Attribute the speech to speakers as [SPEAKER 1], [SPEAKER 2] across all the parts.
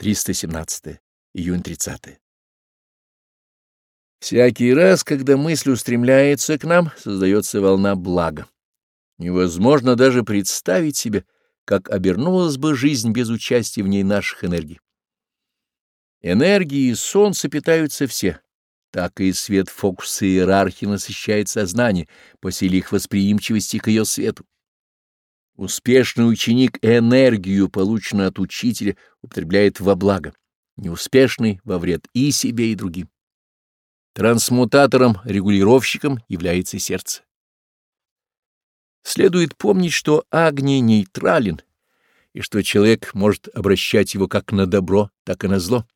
[SPEAKER 1] 317 июнь 30. Всякий раз, когда мысль устремляется к нам, создается волна блага. Невозможно даже представить себе, как обернулась бы жизнь без участия в ней наших энергий. Энергии солнца питаются все, так и свет фокуса иерархии насыщает сознание по силе их восприимчивости к ее свету. Успешный ученик энергию, полученную от учителя, употребляет во благо, неуспешный — во вред и себе, и другим. Трансмутатором, регулировщиком является сердце. Следует помнить, что Агни нейтрален, и что человек может обращать его как на добро, так и на зло.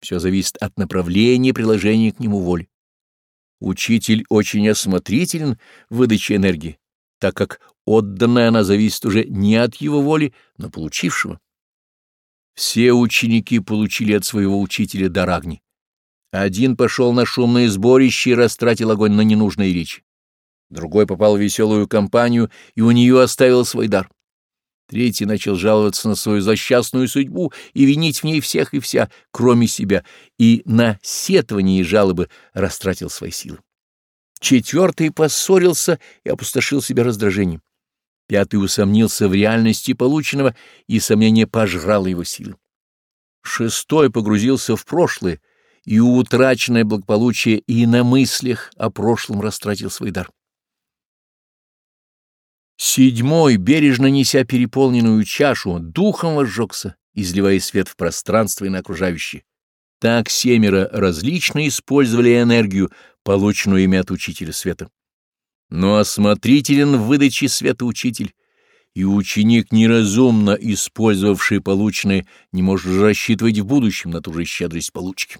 [SPEAKER 1] Все зависит от направления приложения к нему воли. Учитель очень осмотрителен в выдаче энергии так как отданная она зависит уже не от его воли, но получившего. Все ученики получили от своего учителя дар огни. Один пошел на шумное сборище и растратил огонь на ненужные речи. Другой попал в веселую компанию и у нее оставил свой дар. Третий начал жаловаться на свою злосчастную судьбу и винить в ней всех и вся, кроме себя, и на сетование и жалобы растратил свои силы. Четвертый поссорился и опустошил себя раздражением. Пятый усомнился в реальности полученного, и сомнение пожрало его силы. Шестой погрузился в прошлое, и утраченное благополучие и на мыслях о прошлом растратил свой дар. Седьмой, бережно неся переполненную чашу, духом возжегся, изливая свет в пространство и на окружающие. Так семеро различно использовали энергию полученную имя от Учителя Света. Но осмотрителен в выдаче света Учитель, и ученик, неразумно использовавший полученное, не может рассчитывать в будущем на ту же щедрость получки.